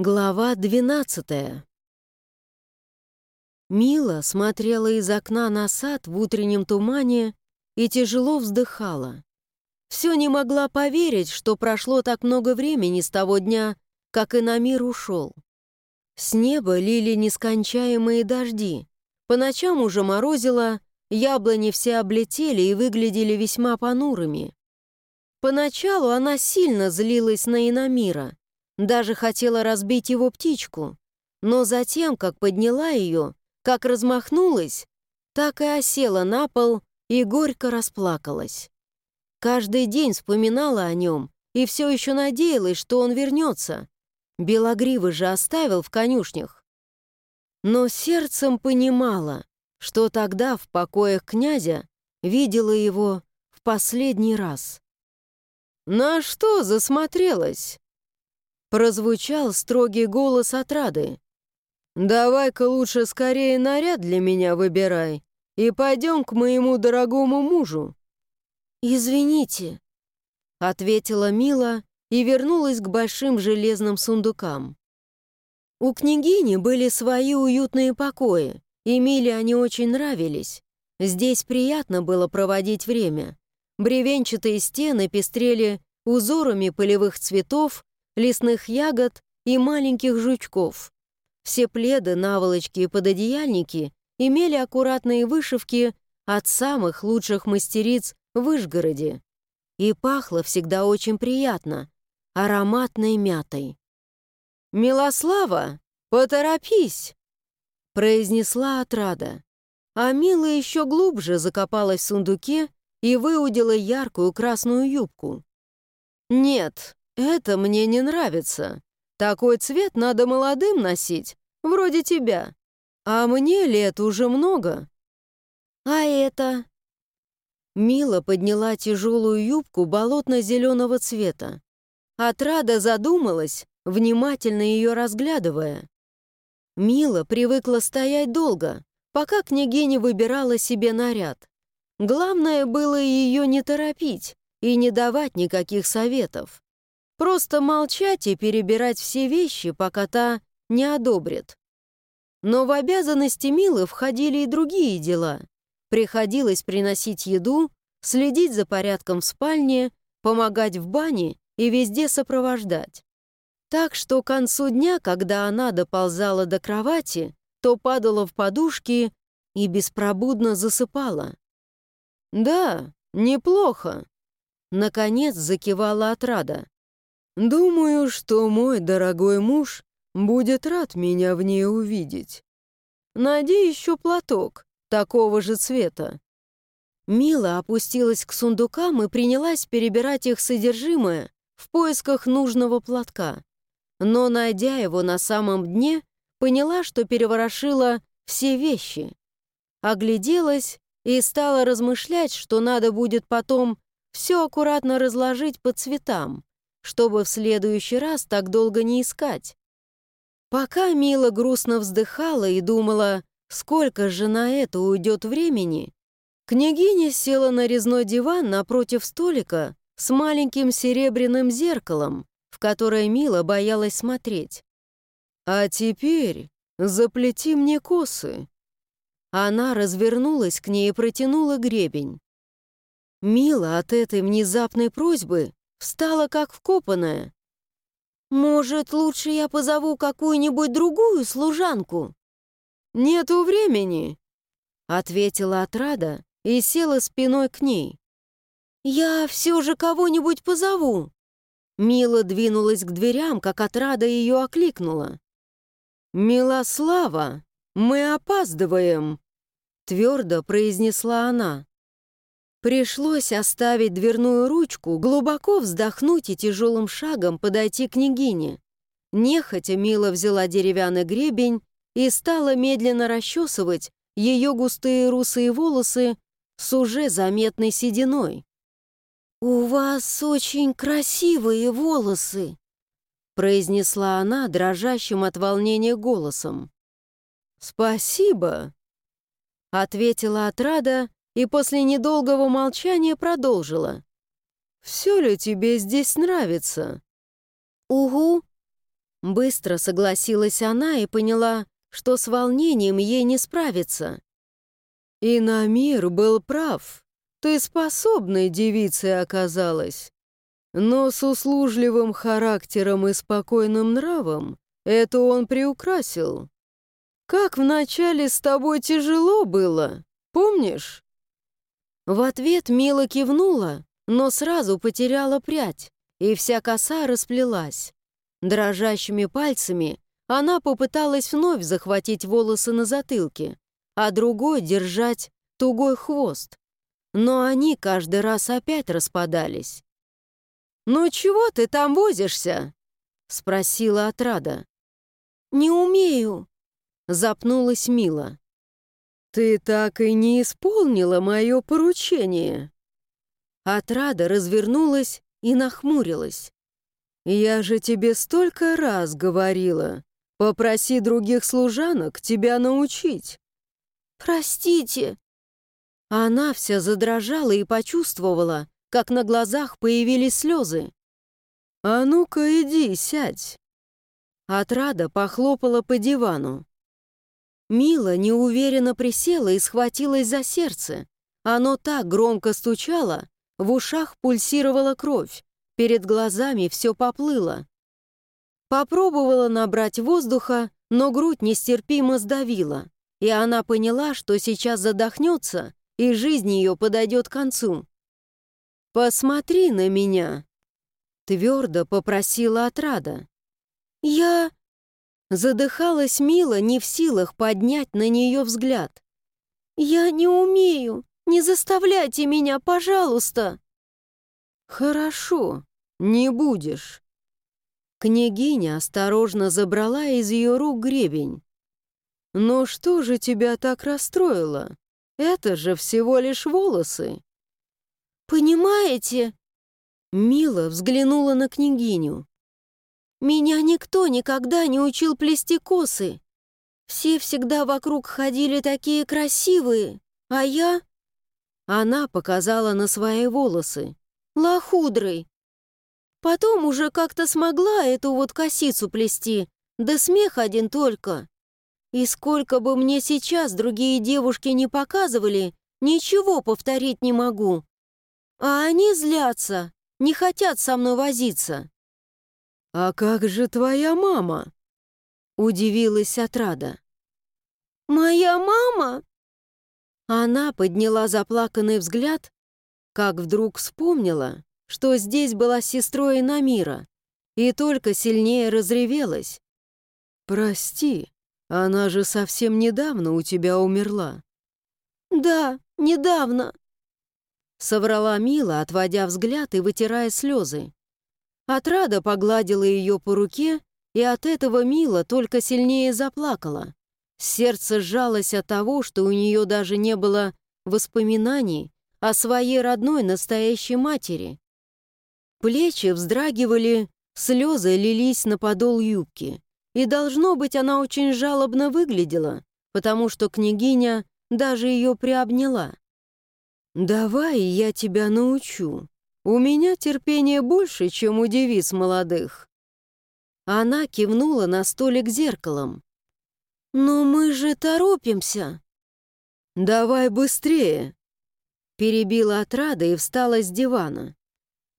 Глава двенадцатая. Мила смотрела из окна на сад в утреннем тумане и тяжело вздыхала. Все не могла поверить, что прошло так много времени с того дня, как и на мир ушел. С неба лили нескончаемые дожди. По ночам уже морозило, яблони все облетели и выглядели весьма понурыми. Поначалу она сильно злилась на Инамира, даже хотела разбить его птичку. Но затем, как подняла ее, как размахнулась, так и осела на пол и горько расплакалась. Каждый день вспоминала о нем и все еще надеялась, что он вернется. Белогривый же оставил в конюшнях. Но сердцем понимала, что тогда в покоях князя видела его в последний раз. «На что засмотрелась?» Прозвучал строгий голос отрады. «Давай-ка лучше скорее наряд для меня выбирай и пойдем к моему дорогому мужу». «Извините», — ответила Мила и вернулась к большим железным сундукам. У княгини были свои уютные покои, и Миле они очень нравились. Здесь приятно было проводить время. Бревенчатые стены пестрели узорами полевых цветов лесных ягод и маленьких жучков. Все пледы, наволочки и пододеяльники имели аккуратные вышивки от самых лучших мастериц в Вышгороде. И пахло всегда очень приятно, ароматной мятой. «Милослава, поторопись!» произнесла отрада. А Мила еще глубже закопалась в сундуке и выудила яркую красную юбку. «Нет, «Это мне не нравится. Такой цвет надо молодым носить, вроде тебя. А мне лет уже много». «А это?» Мила подняла тяжелую юбку болотно-зеленого цвета. Отрада задумалась, внимательно ее разглядывая. Мила привыкла стоять долго, пока княгиня выбирала себе наряд. Главное было ее не торопить и не давать никаких советов. Просто молчать и перебирать все вещи, пока та не одобрит. Но в обязанности Милы входили и другие дела. Приходилось приносить еду, следить за порядком в спальне, помогать в бане и везде сопровождать. Так что к концу дня, когда она доползала до кровати, то падала в подушки и беспробудно засыпала. «Да, неплохо», — наконец закивала отрада. Думаю, что мой дорогой муж будет рад меня в ней увидеть. Найди еще платок такого же цвета. Мила опустилась к сундукам и принялась перебирать их содержимое в поисках нужного платка. Но, найдя его на самом дне, поняла, что переворошила все вещи. Огляделась и стала размышлять, что надо будет потом все аккуратно разложить по цветам чтобы в следующий раз так долго не искать. Пока Мила грустно вздыхала и думала, сколько же на это уйдет времени, княгиня села на резной диван напротив столика с маленьким серебряным зеркалом, в которое Мила боялась смотреть. «А теперь заплети мне косы». Она развернулась к ней и протянула гребень. Мила от этой внезапной просьбы Встала как вкопанная. «Может, лучше я позову какую-нибудь другую служанку?» «Нету времени», — ответила отрада и села спиной к ней. «Я все же кого-нибудь позову». Мила двинулась к дверям, как отрада ее окликнула. «Милослава, мы опаздываем», — твердо произнесла она. Пришлось оставить дверную ручку, глубоко вздохнуть и тяжелым шагом подойти к княгине. Нехотя Мила взяла деревянный гребень и стала медленно расчесывать ее густые русые волосы с уже заметной сединой. «У вас очень красивые волосы», произнесла она дрожащим от волнения голосом. «Спасибо», — ответила отрада и после недолгого молчания продолжила. «Все ли тебе здесь нравится?» «Угу». Быстро согласилась она и поняла, что с волнением ей не справиться. И на мир был прав. Ты способной девицей оказалась. Но с услужливым характером и спокойным нравом это он приукрасил. Как вначале с тобой тяжело было, помнишь? В ответ Мила кивнула, но сразу потеряла прядь, и вся коса расплелась. Дрожащими пальцами она попыталась вновь захватить волосы на затылке, а другой держать тугой хвост. Но они каждый раз опять распадались. «Ну чего ты там возишься?» — спросила отрада. «Не умею», — запнулась Мила. «Ты так и не исполнила мое поручение». Отрада развернулась и нахмурилась. «Я же тебе столько раз говорила. Попроси других служанок тебя научить». «Простите». Она вся задрожала и почувствовала, как на глазах появились слезы. «А ну-ка иди, сядь». Отрада похлопала по дивану. Мила неуверенно присела и схватилась за сердце. Оно так громко стучало, в ушах пульсировала кровь, перед глазами все поплыло. Попробовала набрать воздуха, но грудь нестерпимо сдавила, и она поняла, что сейчас задохнется, и жизнь ее подойдет к концу. «Посмотри на меня!» Твердо попросила отрада. «Я...» Задыхалась Мила, не в силах поднять на нее взгляд. «Я не умею! Не заставляйте меня, пожалуйста!» «Хорошо, не будешь». Княгиня осторожно забрала из ее рук гребень. «Но что же тебя так расстроило? Это же всего лишь волосы». «Понимаете?» Мила взглянула на княгиню. «Меня никто никогда не учил плести косы. Все всегда вокруг ходили такие красивые, а я...» Она показала на свои волосы. «Лохудрой. Потом уже как-то смогла эту вот косицу плести, да смех один только. И сколько бы мне сейчас другие девушки не показывали, ничего повторить не могу. А они злятся, не хотят со мной возиться. «А как же твоя мама?» Удивилась отрада. «Моя мама?» Она подняла заплаканный взгляд, как вдруг вспомнила, что здесь была сестрой Намира, и только сильнее разревелась. «Прости, она же совсем недавно у тебя умерла». «Да, недавно», Соврала Мила, отводя взгляд и вытирая слезы. Отрада погладила ее по руке, и от этого Мила только сильнее заплакала. Сердце сжалось от того, что у нее даже не было воспоминаний о своей родной настоящей матери. Плечи вздрагивали, слезы лились на подол юбки. И, должно быть, она очень жалобно выглядела, потому что княгиня даже ее приобняла. «Давай я тебя научу. У меня терпение больше, чем у девиц молодых». Она кивнула на столик зеркалом. «Но мы же торопимся». «Давай быстрее!» Перебила отрада и встала с дивана.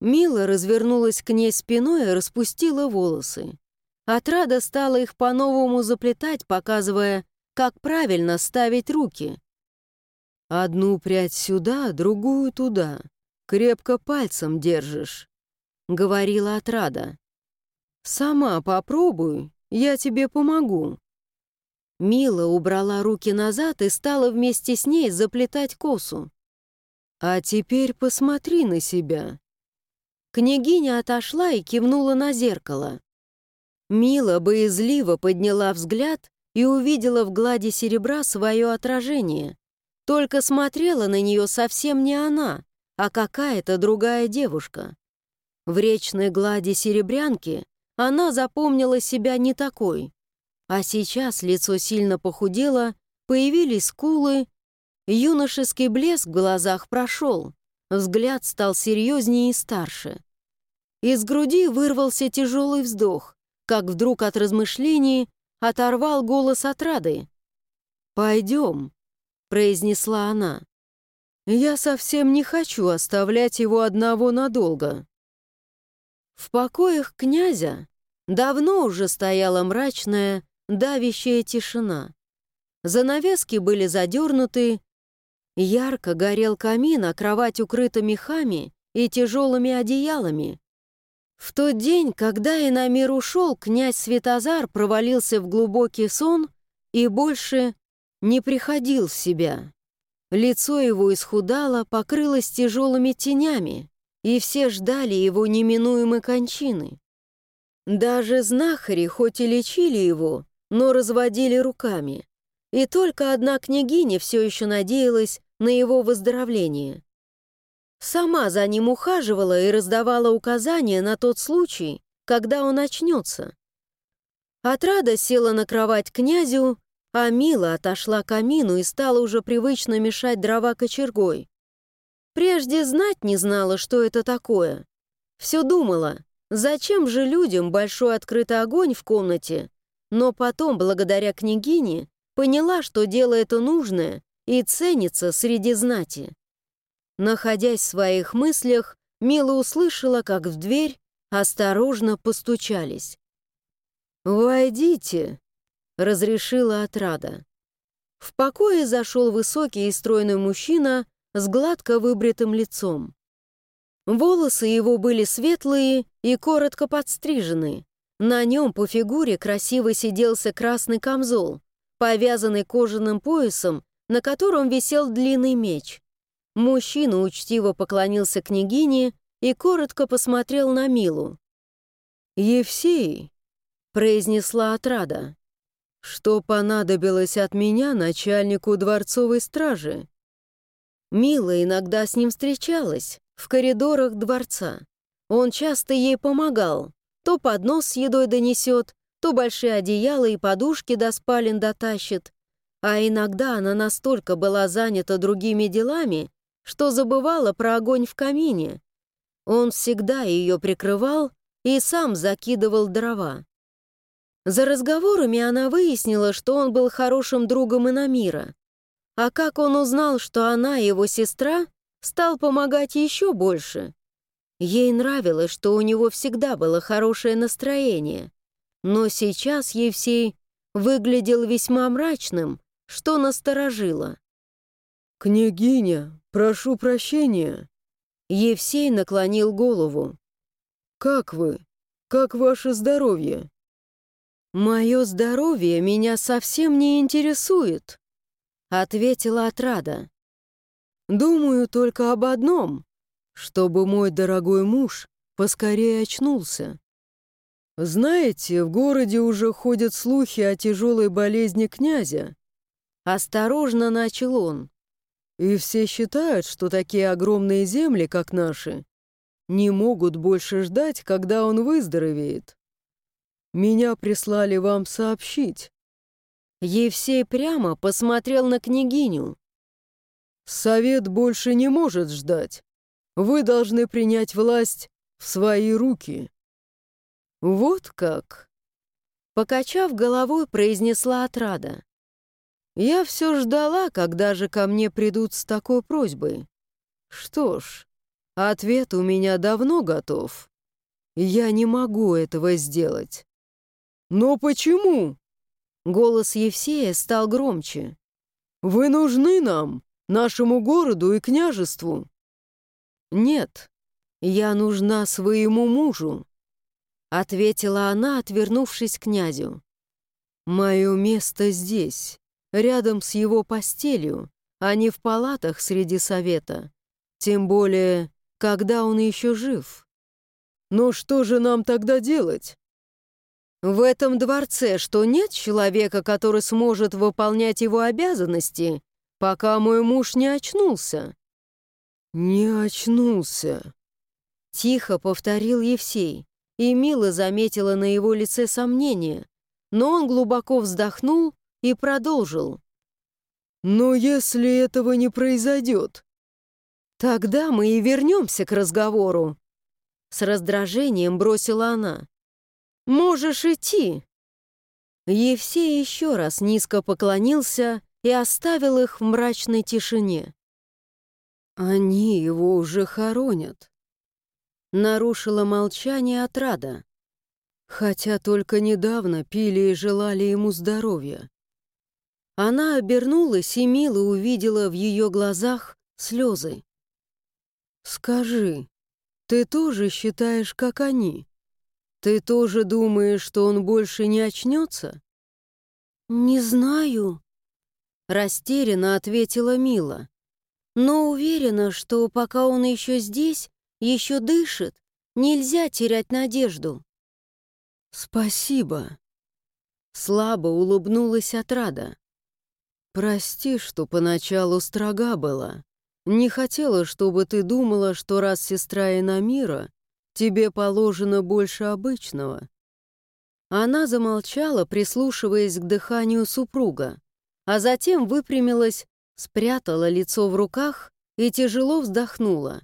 Мила развернулась к ней спиной и распустила волосы. Отрада стала их по-новому заплетать, показывая, как правильно ставить руки. Одну прядь сюда, другую туда. Крепко пальцем держишь», — говорила отрада. «Сама попробуй, я тебе помогу». Мила убрала руки назад и стала вместе с ней заплетать косу. «А теперь посмотри на себя». Княгиня отошла и кивнула на зеркало. Мила боязливо подняла взгляд и увидела в глади серебра свое отражение. Только смотрела на нее совсем не она, а какая-то другая девушка. В речной глади серебрянки она запомнила себя не такой. А сейчас лицо сильно похудело, появились скулы, юношеский блеск в глазах прошел, взгляд стал серьезнее и старше. Из груди вырвался тяжелый вздох, как вдруг от размышлений оторвал голос отрады. «Пойдем», — произнесла она. «Я совсем не хочу оставлять его одного надолго». В покоях князя давно уже стояла мрачная, давящая тишина. Занавески были задернуты, ярко горел камин, а кровать укрыта мехами и тяжелыми одеялами. В тот день, когда Инамир ушел, князь Светозар провалился в глубокий сон и больше не приходил в себя. Лицо его исхудало, покрылось тяжелыми тенями, и все ждали его неминуемой кончины. Даже знахари хоть и лечили его, но разводили руками. И только одна княгиня все еще надеялась на его выздоровление. Сама за ним ухаживала и раздавала указания на тот случай, когда он очнется. Отрада села на кровать князю, а Мила отошла к камину и стала уже привычно мешать дрова кочергой. Прежде знать не знала, что это такое. Все думала, зачем же людям большой открытый огонь в комнате, но потом, благодаря княгине, поняла, что дело это нужное и ценится среди знати. Находясь в своих мыслях, Мила услышала, как в дверь осторожно постучались. «Войдите», — разрешила отрада. В покое зашел высокий и стройный мужчина с гладко выбритым лицом. Волосы его были светлые и коротко подстрижены. На нем по фигуре красиво сиделся красный камзол, повязанный кожаным поясом, на котором висел длинный меч. Мужчина учтиво поклонился княгине и коротко посмотрел на Милу. «Евсей», — произнесла отрада, — «что понадобилось от меня начальнику дворцовой стражи?» Мила иногда с ним встречалась в коридорах дворца. Он часто ей помогал, то поднос с едой донесет, то большие одеяла и подушки до спален дотащит. А иногда она настолько была занята другими делами, что забывала про огонь в камине. Он всегда ее прикрывал и сам закидывал дрова. За разговорами она выяснила, что он был хорошим другом Инамира. А как он узнал, что она его сестра, стал помогать еще больше. Ей нравилось, что у него всегда было хорошее настроение. Но сейчас Евсей выглядел весьма мрачным, что насторожило. «Княгиня, прошу прощения». Евсей наклонил голову. «Как вы? Как ваше здоровье?» «Мое здоровье меня совсем не интересует», — ответила отрада. «Думаю только об одном, чтобы мой дорогой муж поскорее очнулся. Знаете, в городе уже ходят слухи о тяжелой болезни князя». Осторожно начал он. И все считают, что такие огромные земли, как наши, не могут больше ждать, когда он выздоровеет. Меня прислали вам сообщить. Евсей прямо посмотрел на княгиню. Совет больше не может ждать. Вы должны принять власть в свои руки. Вот как. Покачав головой, произнесла отрада. Я все ждала, когда же ко мне придут с такой просьбой. Что ж, ответ у меня давно готов. Я не могу этого сделать. Но почему? Голос Евсея стал громче. Вы нужны нам, нашему городу и княжеству. Нет, я нужна своему мужу, ответила она, отвернувшись к князю. Мое место здесь рядом с его постелью, а не в палатах среди совета. Тем более, когда он еще жив. Но что же нам тогда делать? В этом дворце что нет человека, который сможет выполнять его обязанности, пока мой муж не очнулся? Не очнулся. Тихо повторил Евсей, и Мила заметила на его лице сомнение, но он глубоко вздохнул и продолжил. «Но если этого не произойдет...» «Тогда мы и вернемся к разговору», — с раздражением бросила она. Можешь идти!» Евсей еще раз низко поклонился и оставил их в мрачной тишине. «Они его уже хоронят», — нарушила молчание отрада. Хотя только недавно пили и желали ему здоровья. Она обернулась и мило увидела в ее глазах слезы. «Скажи, ты тоже считаешь, как они? Ты тоже думаешь, что он больше не очнется?» «Не знаю», — растерянно ответила Мила. «Но уверена, что пока он еще здесь, еще дышит, нельзя терять надежду». «Спасибо!» Слабо улыбнулась отрада. «Прости, что поначалу строга была. Не хотела, чтобы ты думала, что раз сестра Инамира, тебе положено больше обычного». Она замолчала, прислушиваясь к дыханию супруга, а затем выпрямилась, спрятала лицо в руках и тяжело вздохнула.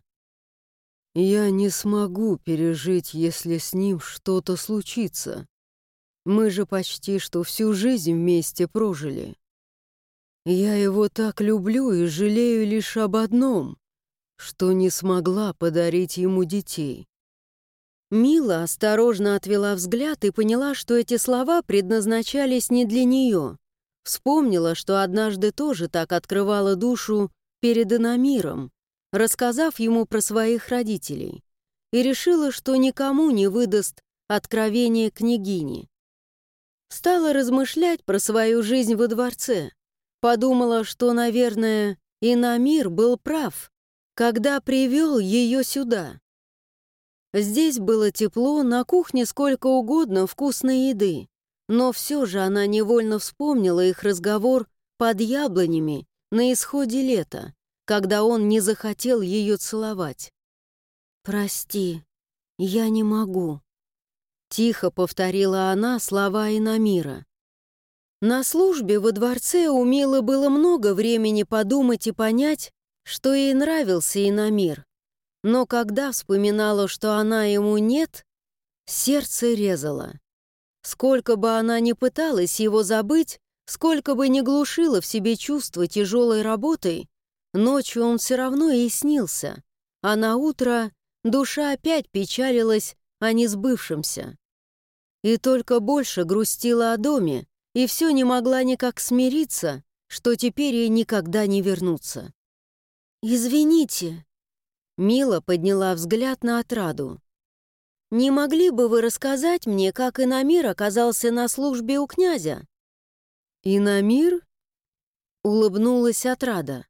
Я не смогу пережить, если с ним что-то случится. Мы же почти что всю жизнь вместе прожили. Я его так люблю и жалею лишь об одном, что не смогла подарить ему детей. Мила осторожно отвела взгляд и поняла, что эти слова предназначались не для нее. Вспомнила, что однажды тоже так открывала душу перед иномиром, рассказав ему про своих родителей, и решила, что никому не выдаст откровение княгини. Стала размышлять про свою жизнь во дворце. Подумала, что, наверное, Инамир был прав, когда привел ее сюда. Здесь было тепло, на кухне сколько угодно вкусной еды, но все же она невольно вспомнила их разговор под яблонями на исходе лета, когда он не захотел ее целовать. «Прости, я не могу», — тихо повторила она слова Инамира. На службе во дворце у Милы было много времени подумать и понять, что ей нравился Инамир. Но когда вспоминала, что она ему нет, сердце резало. Сколько бы она ни пыталась его забыть, сколько бы ни глушила в себе чувство тяжелой работой, Ночью он все равно и снился, а на утро душа опять печалилась о несбывшемся. И только больше грустила о доме, и все не могла никак смириться, что теперь ей никогда не вернуться. «Извините», — Мила подняла взгляд на отраду. «Не могли бы вы рассказать мне, как Инамир оказался на службе у князя?» «Инамир?» — улыбнулась отрада.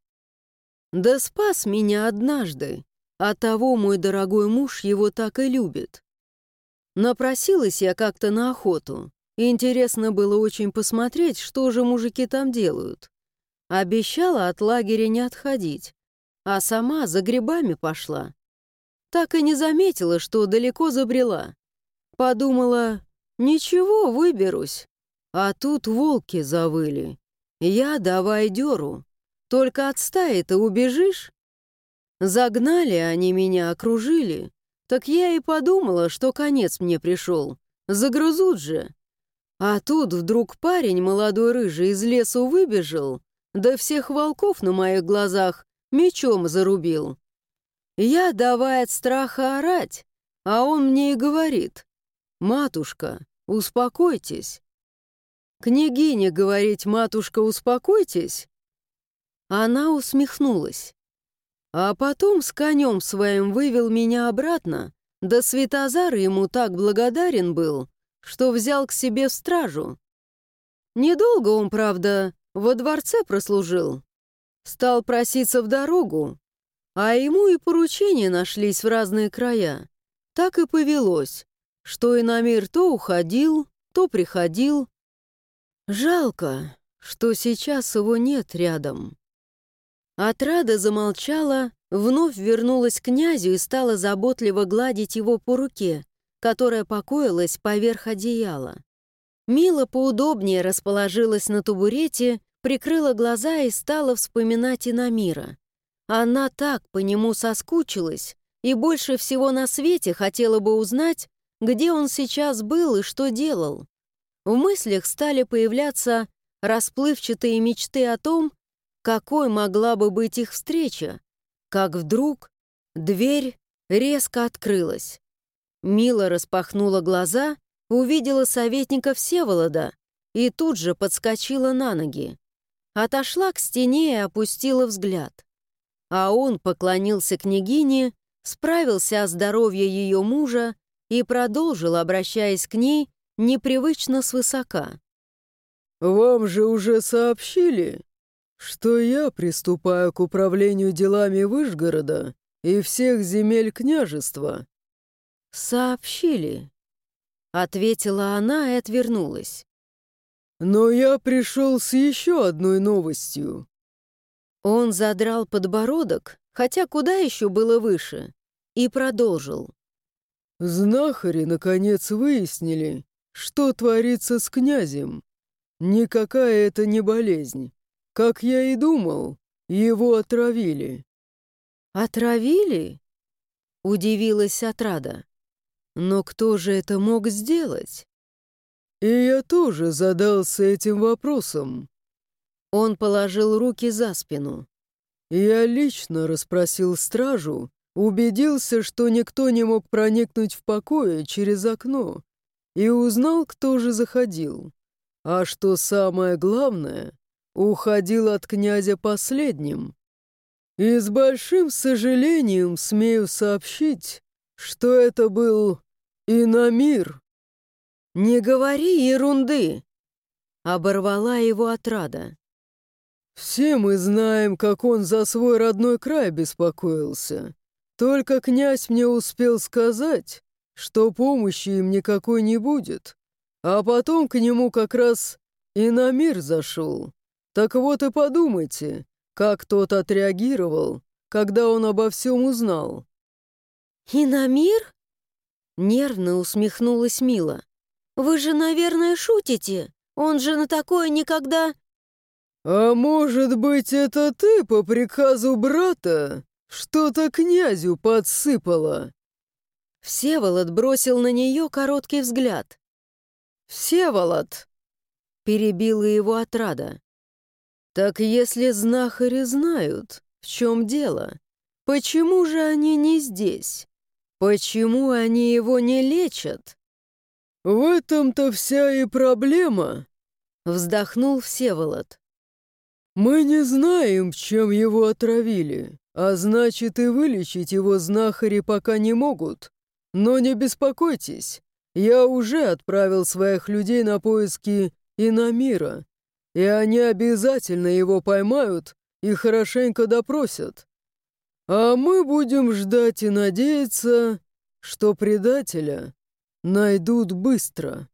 Да спас меня однажды, а того мой дорогой муж его так и любит. Напросилась я как-то на охоту. Интересно было очень посмотреть, что же мужики там делают. Обещала от лагеря не отходить, а сама за грибами пошла. Так и не заметила, что далеко забрела. Подумала, ничего, выберусь. А тут волки завыли. Я давай дёру. Только от стаи-то убежишь? Загнали они меня, окружили. Так я и подумала, что конец мне пришел. Загрызут же. А тут вдруг парень молодой рыжий из лесу выбежал, да всех волков на моих глазах мечом зарубил. Я давай от страха орать, а он мне и говорит, «Матушка, успокойтесь». Княгиня говорить, «Матушка, успокойтесь», она усмехнулась. А потом с конем своим вывел меня обратно, да Светозар ему так благодарен был, что взял к себе стражу. Недолго он, правда, во дворце прослужил. Стал проситься в дорогу, а ему и поручения нашлись в разные края. Так и повелось, что и на мир то уходил, то приходил. Жалко, что сейчас его нет рядом. Отрада замолчала, вновь вернулась к князю и стала заботливо гладить его по руке, которая покоилась поверх одеяла. Мила поудобнее расположилась на табурете, прикрыла глаза и стала вспоминать Инамира. Она так по нему соскучилась и больше всего на свете хотела бы узнать, где он сейчас был и что делал. В мыслях стали появляться расплывчатые мечты о том, какой могла бы быть их встреча, как вдруг дверь резко открылась. Мила распахнула глаза, увидела советника Всеволода и тут же подскочила на ноги. Отошла к стене и опустила взгляд. А он поклонился княгине, справился о здоровье ее мужа и продолжил, обращаясь к ней, непривычно свысока. «Вам же уже сообщили, что я приступаю к управлению делами Вышгорода и всех земель княжества». «Сообщили», — ответила она и отвернулась. «Но я пришел с еще одной новостью». Он задрал подбородок, хотя куда еще было выше, и продолжил. «Знахари, наконец, выяснили, что творится с князем. Никакая это не болезнь. Как я и думал, его отравили». «Отравили?» — удивилась отрада. «Но кто же это мог сделать?» «И я тоже задался этим вопросом». Он положил руки за спину. «Я лично расспросил стражу, убедился, что никто не мог проникнуть в покое через окно, и узнал, кто же заходил. А что самое главное, уходил от князя последним. И с большим сожалением смею сообщить, что это был Инамир. «Не говори ерунды!» — оборвала его отрада. «Все мы знаем, как он за свой родной край беспокоился. Только князь мне успел сказать, что помощи им никакой не будет. А потом к нему как раз и на мир зашел. Так вот и подумайте, как тот отреагировал, когда он обо всем узнал. «И на мир?» Нервно усмехнулась Мила. «Вы же, наверное, шутите. Он же на такое никогда...» «А может быть, это ты по приказу брата что-то князю подсыпала?» Всеволод бросил на нее короткий взгляд. «Всеволод!» — перебила его отрада. «Так если знахари знают, в чем дело, почему же они не здесь? Почему они его не лечат?» «В этом-то вся и проблема», — вздохнул Всеволод. «Мы не знаем, чем его отравили, а значит и вылечить его знахари пока не могут. Но не беспокойтесь, я уже отправил своих людей на поиски Инамира, и они обязательно его поймают и хорошенько допросят. А мы будем ждать и надеяться, что предателя найдут быстро.